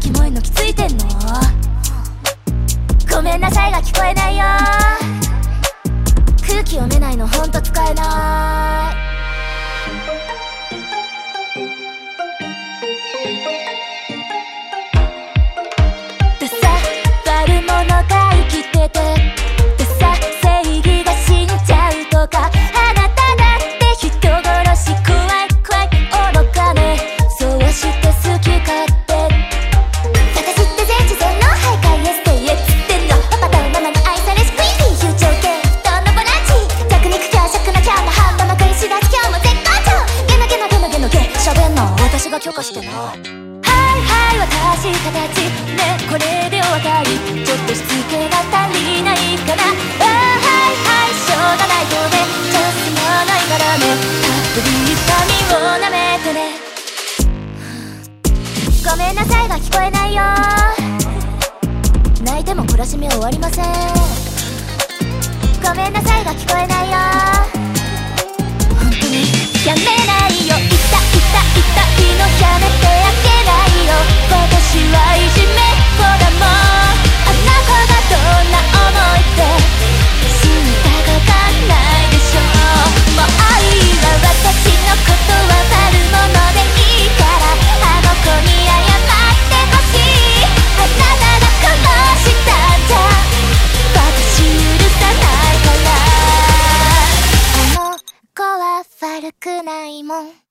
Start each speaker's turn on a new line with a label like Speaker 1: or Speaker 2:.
Speaker 1: キモいのきついてんの？ごめんなさいが聞こえないよ。私が許可してなはいはい私形ねこれでお渡りちょっとしつけが足りないから。あはいはいしょうがないとね。ちょっともないからね。たっぷり痛みをなめてね。ごめんなさいが聞こえないよ。泣いても懲らしみ終わりません。ごめんなさいが聞こえないよ。本当にやめ悪くないもん。